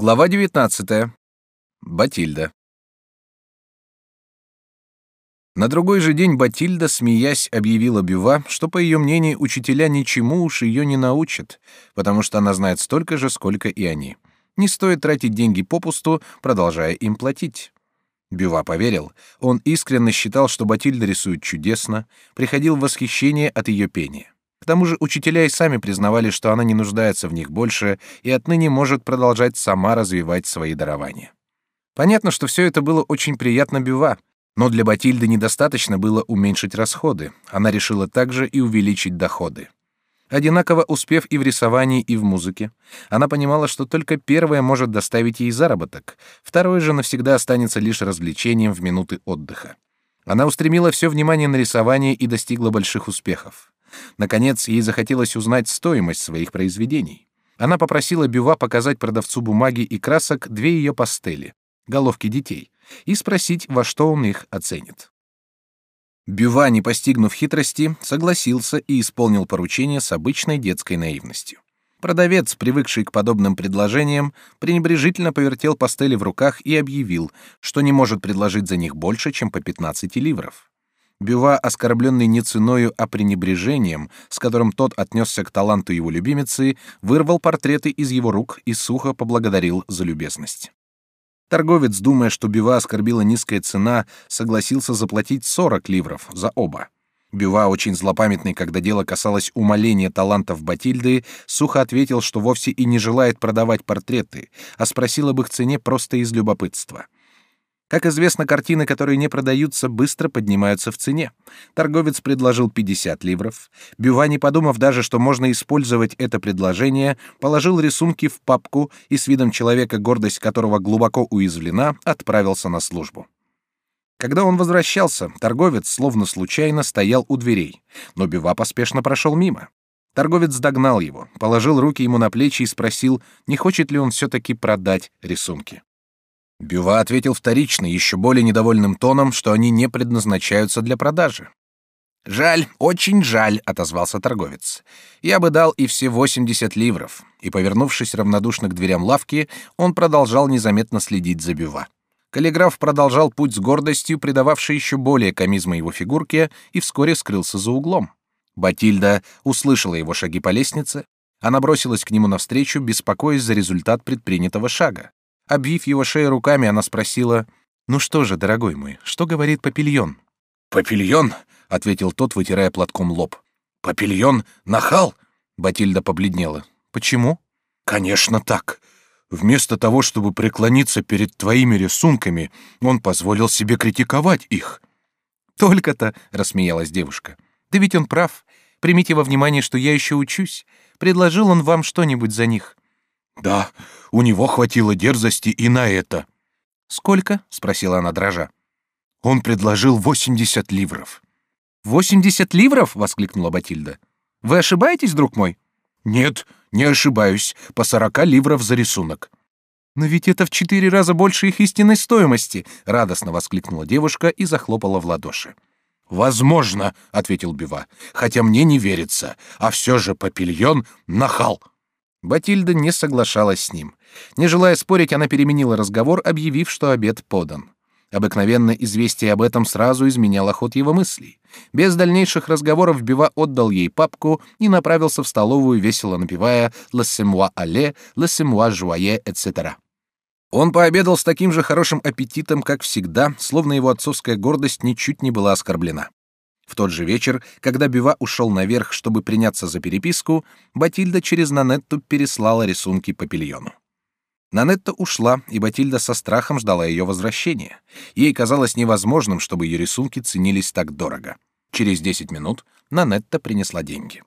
Глава 19. Батильда. На другой же день Батильда, смеясь, объявила Бюва, что, по ее мнению, учителя ничему уж ее не научат, потому что она знает столько же, сколько и они. Не стоит тратить деньги попусту, продолжая им платить. Бюва поверил. Он искренне считал, что Батильда рисует чудесно, приходил в восхищение от ее пения. Тому же учителя и сами признавали, что она не нуждается в них больше и отныне может продолжать сама развивать свои дарования. Понятно, что все это было очень приятно Бюва, но для Батильды недостаточно было уменьшить расходы. Она решила также и увеличить доходы. Одинаково успев и в рисовании, и в музыке, она понимала, что только первое может доставить ей заработок, второе же навсегда останется лишь развлечением в минуты отдыха. Она устремила все внимание на рисование и достигла больших успехов. Наконец, ей захотелось узнать стоимость своих произведений. Она попросила Бюва показать продавцу бумаги и красок две ее пастели, головки детей, и спросить, во что он их оценит. Бюва, не постигнув хитрости, согласился и исполнил поручение с обычной детской наивностью. Продавец, привыкший к подобным предложениям, пренебрежительно повертел пастели в руках и объявил, что не может предложить за них больше, чем по 15 ливров. Бюва, оскорбленный не ценою, а пренебрежением, с которым тот отнесся к таланту его любимицы, вырвал портреты из его рук и сухо поблагодарил за любезность. Торговец, думая, что Бюва оскорбила низкая цена, согласился заплатить 40 ливров за оба. Бюва, очень злопамятный, когда дело касалось умаления талантов Батильды, сухо ответил, что вовсе и не желает продавать портреты, а спросил об их цене просто из любопытства — как известно, картины, которые не продаются, быстро поднимаются в цене. Торговец предложил 50 ливров. Бюва, не подумав даже, что можно использовать это предложение, положил рисунки в папку и с видом человека, гордость которого глубоко уязвлена, отправился на службу. Когда он возвращался, торговец, словно случайно, стоял у дверей, но Бюва поспешно прошел мимо. Торговец догнал его, положил руки ему на плечи и спросил, не хочет ли он все-таки продать рисунки. Бюва ответил вторично, еще более недовольным тоном, что они не предназначаются для продажи. «Жаль, очень жаль», — отозвался торговец. «Я бы дал и все восемьдесят ливров». И, повернувшись равнодушно к дверям лавки, он продолжал незаметно следить за Бюва. Каллиграф продолжал путь с гордостью, придававшей еще более комизма его фигурке, и вскоре скрылся за углом. Батильда услышала его шаги по лестнице. Она бросилась к нему навстречу, беспокоясь за результат предпринятого шага. Обвив его шею руками, она спросила, «Ну что же, дорогой мой, что говорит Папильон?» «Папильон?» — ответил тот, вытирая платком лоб. «Папильон? Нахал?» Батильда побледнела. «Почему?» «Конечно так. Вместо того, чтобы преклониться перед твоими рисунками, он позволил себе критиковать их». «Только-то», — рассмеялась девушка. «Да ведь он прав. Примите во внимание, что я еще учусь. Предложил он вам что-нибудь за них?» Да, у него хватило дерзости и на это. Сколько? спросила она дрожа. Он предложил восемьдесят ливров. Восемьдесят ливров? воскликнула Батильда. Вы ошибаетесь, друг мой? Нет, не ошибаюсь. По сорока ливров за рисунок. Но ведь это в четыре раза больше их истинной стоимости, радостно воскликнула девушка и захлопала в ладоши. Возможно, ответил Бива, хотя мне не верится, а все же Папильон нахал. Батильда не соглашалась с ним. Не желая спорить, она переменила разговор, объявив, что обед подан. Обыкновенно известие об этом сразу изменяло ход его мыслей. Без дальнейших разговоров Бива отдал ей папку и направился в столовую, весело напевая «Laissez-moi aller», «Laissez-moi jouer», etc. Он пообедал с таким же хорошим аппетитом, как всегда, словно его отцовская гордость ничуть не была оскорблена. В тот же вечер, когда Бюва ушел наверх, чтобы приняться за переписку, Батильда через Нанетту переслала рисунки Папильону. Нанетта ушла, и Батильда со страхом ждала ее возвращения. Ей казалось невозможным, чтобы ее рисунки ценились так дорого. Через десять минут Нанетта принесла деньги.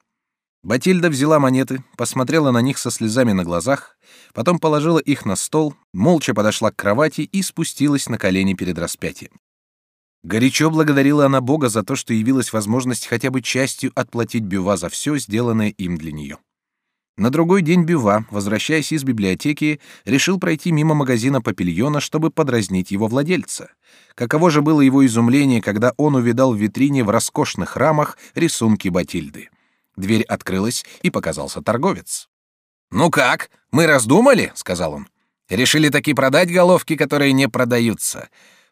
Батильда взяла монеты, посмотрела на них со слезами на глазах, потом положила их на стол, молча подошла к кровати и спустилась на колени перед распятием. Горячо благодарила она Бога за то, что явилась возможность хотя бы частью отплатить Бюва за все, сделанное им для нее. На другой день Бюва, возвращаясь из библиотеки, решил пройти мимо магазина Папильона, чтобы подразнить его владельца. Каково же было его изумление, когда он увидал в витрине в роскошных рамах рисунки Батильды. Дверь открылась, и показался торговец. «Ну как, мы раздумали?» — сказал он. Решили таки продать головки, которые не продаются.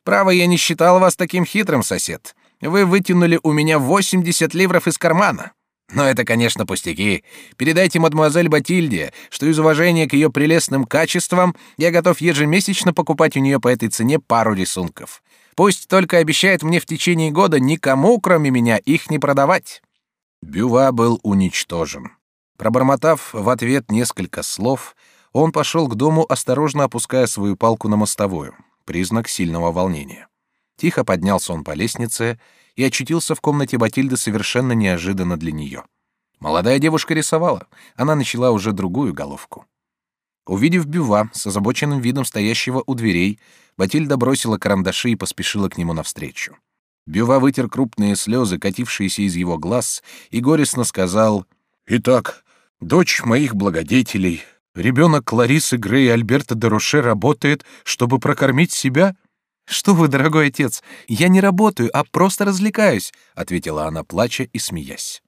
Право, я не считал вас таким хитрым, сосед. Вы вытянули у меня 80 ливров из кармана. Но это, конечно, пустяки. Передайте мадемуазель Батильде, что из уважения к ее прелестным качествам я готов ежемесячно покупать у нее по этой цене пару рисунков. Пусть только обещает мне в течение года никому, кроме меня, их не продавать. Бюва был уничтожен. Пробормотав в ответ несколько слов, он пошел к дому, осторожно опуская свою палку на мостовую. Признак сильного волнения. Тихо поднялся он по лестнице и очутился в комнате Батильды совершенно неожиданно для нее. Молодая девушка рисовала. Она начала уже другую головку. Увидев Бюва с озабоченным видом стоящего у дверей, Батильда бросила карандаши и поспешила к нему навстречу. Бюва вытер крупные слезы, катившиеся из его глаз, и горестно сказал «Итак, дочь моих благодетелей, ребенок Кларисы Грей и Альберта де Роше работает, чтобы прокормить себя?» «Что вы, дорогой отец, я не работаю, а просто развлекаюсь», — ответила она, плача и смеясь.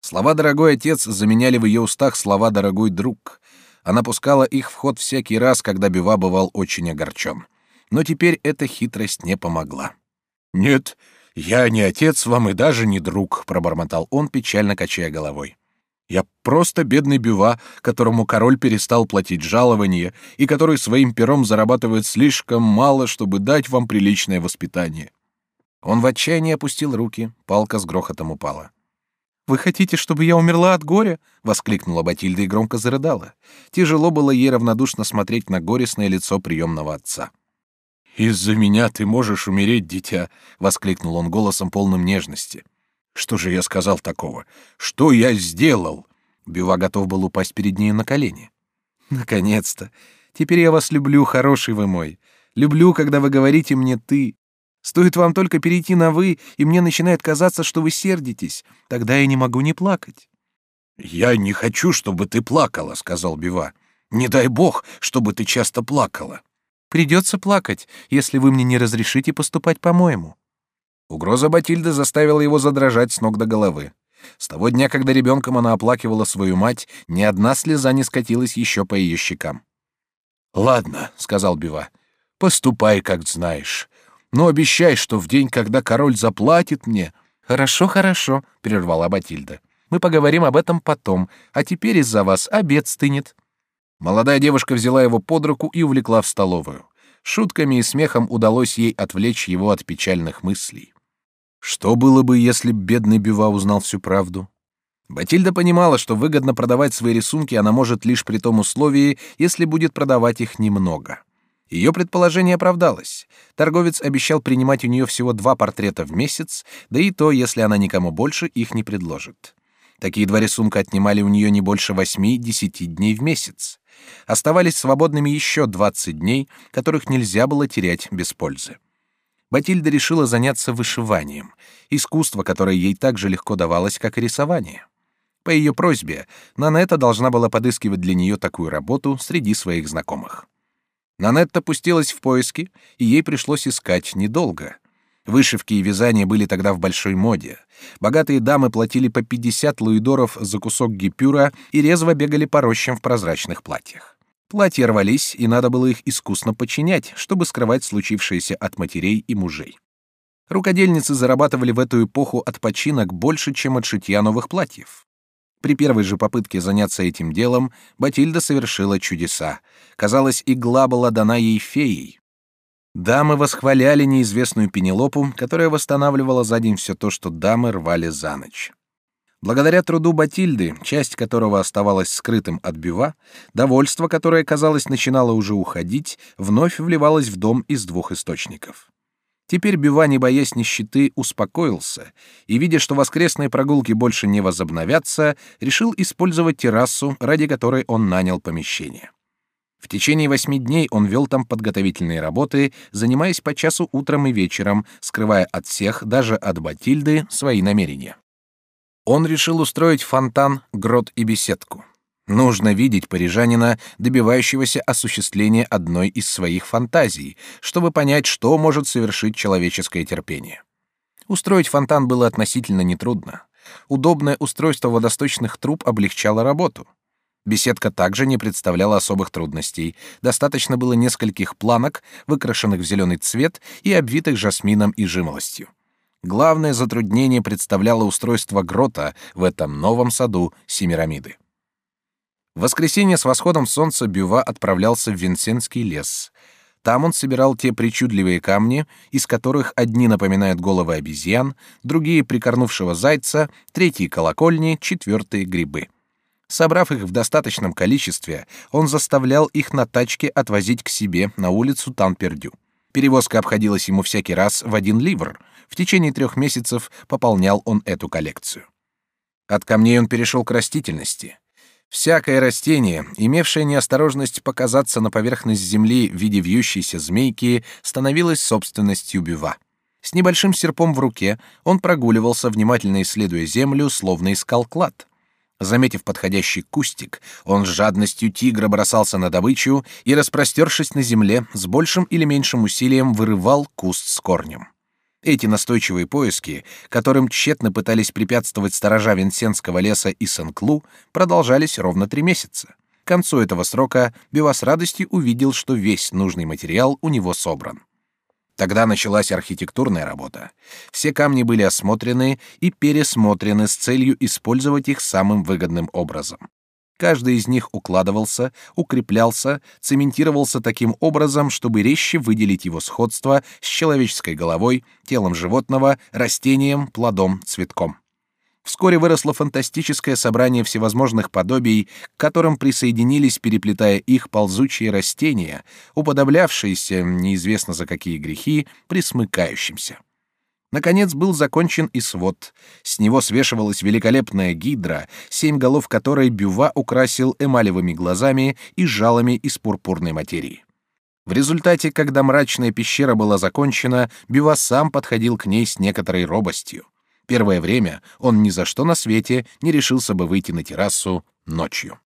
Слова «дорогой отец» заменяли в ее устах слова «дорогой друг». Она пускала их в ход всякий раз, когда Бива бывал очень огорчен. Но теперь эта хитрость не помогла. «Нет, я не отец вам и даже не друг», — пробормотал он, печально качая головой. Я просто бедный бюва, которому король перестал платить жалование и который своим пером зарабатывает слишком мало, чтобы дать вам приличное воспитание. Он в отчаянии опустил руки, палка с грохотом упала. «Вы хотите, чтобы я умерла от горя?» — воскликнула Батильда и громко зарыдала. Тяжело было ей равнодушно смотреть на горестное лицо приемного отца. «Из-за меня ты можешь умереть, дитя!» — воскликнул он голосом полным нежности. Что же я сказал такого? Что я сделал? Бива готов был упасть перед ней на колени. Наконец-то. Теперь я вас люблю, хороший вы мой. Люблю, когда вы говорите мне ты. Стоит вам только перейти на вы, и мне начинает казаться, что вы сердитесь. Тогда я не могу не плакать. Я не хочу, чтобы ты плакала, сказал Бива. Не дай бог, чтобы ты часто плакала. Придется плакать, если вы мне не разрешите поступать по-моему. Угроза Батильды заставила его задрожать с ног до головы. С того дня, когда ребенком она оплакивала свою мать, ни одна слеза не скатилась еще по ее щекам. «Ладно», — сказал Бива, — «поступай, как знаешь. Но обещай, что в день, когда король заплатит мне...» «Хорошо, хорошо», — прервала Батильда. «Мы поговорим об этом потом, а теперь из-за вас обед стынет». Молодая девушка взяла его под руку и увлекла в столовую. Шутками и смехом удалось ей отвлечь его от печальных мыслей. Что было бы, если б бедный Бюва узнал всю правду? Батильда понимала, что выгодно продавать свои рисунки она может лишь при том условии, если будет продавать их немного. Ее предположение оправдалось. Торговец обещал принимать у нее всего два портрета в месяц, да и то, если она никому больше их не предложит. Такие два рисунка отнимали у нее не больше восьми-десяти дней в месяц. Оставались свободными еще двадцать дней, которых нельзя было терять без пользы. Батильда решила заняться вышиванием, искусство, которое ей так же легко давалось, как и рисование. По ее просьбе Нанетта должна была подыскивать для нее такую работу среди своих знакомых. Нанетта пустилась в поиски, и ей пришлось искать недолго. Вышивки и вязание были тогда в большой моде. Богатые дамы платили по 50 луидоров за кусок гипюра и резво бегали по рощам в прозрачных платьях. Платья рвались, и надо было их искусно подчинять, чтобы скрывать случившееся от матерей и мужей. Рукодельницы зарабатывали в эту эпоху от починок больше, чем от шитья новых платьев. При первой же попытке заняться этим делом Батильда совершила чудеса. Казалось, игла была дана ей феей. Дамы восхваляли неизвестную Пенелопу, которая восстанавливала за день все то, что дамы рвали за ночь. Благодаря труду Батильды, часть которого оставалась скрытым от Бюва, довольство, которое, казалось, начинало уже уходить, вновь вливалось в дом из двух источников. Теперь Бюва, не боясь нищеты, успокоился и, видя, что воскресные прогулки больше не возобновятся, решил использовать террасу, ради которой он нанял помещение. В течение восьми дней он вел там подготовительные работы, занимаясь по часу утром и вечером, скрывая от всех, даже от Батильды, свои намерения. Он решил устроить фонтан, грот и беседку. Нужно видеть парижанина, добивающегося осуществления одной из своих фантазий, чтобы понять, что может совершить человеческое терпение. Устроить фонтан было относительно нетрудно. Удобное устройство водосточных труб облегчало работу. Беседка также не представляла особых трудностей. Достаточно было нескольких планок, выкрашенных в зеленый цвет и обвитых жасмином и жимолостью. Главное затруднение представляло устройство грота в этом новом саду Семирамиды. В воскресенье с восходом солнца Бюва отправлялся в Винсентский лес. Там он собирал те причудливые камни, из которых одни напоминают головы обезьян, другие — прикорнувшего зайца, третьи — колокольни, четвертые — грибы. Собрав их в достаточном количестве, он заставлял их на тачке отвозить к себе на улицу Танпердю. Перевозка обходилась ему всякий раз в один ливр. В течение трех месяцев пополнял он эту коллекцию. От камней он перешел к растительности. Всякое растение, имевшее неосторожность показаться на поверхность земли в виде вьющейся змейки, становилось собственностью Бюва. С небольшим серпом в руке он прогуливался, внимательно исследуя землю, словно искал клад — Заметив подходящий кустик, он с жадностью тигра бросался на добычу и, распростершись на земле, с большим или меньшим усилием вырывал куст с корнем. Эти настойчивые поиски, которым тщетно пытались препятствовать сторожа Винсентского леса и Сен-Клу, продолжались ровно три месяца. К концу этого срока Бива с радостью увидел, что весь нужный материал у него собран. Тогда началась архитектурная работа. Все камни были осмотрены и пересмотрены с целью использовать их самым выгодным образом. Каждый из них укладывался, укреплялся, цементировался таким образом, чтобы резче выделить его сходство с человеческой головой, телом животного, растением, плодом, цветком. Вскоре выросло фантастическое собрание всевозможных подобий, к которым присоединились, переплетая их, ползучие растения, уподоблявшиеся, неизвестно за какие грехи, присмыкающимся. Наконец был закончен и свод. С него свешивалась великолепная гидра, семь голов которой Бюва украсил эмалевыми глазами и жалами из пурпурной материи. В результате, когда мрачная пещера была закончена, Бюва сам подходил к ней с некоторой робостью. Первое время он ни за что на свете не решился бы выйти на террасу ночью.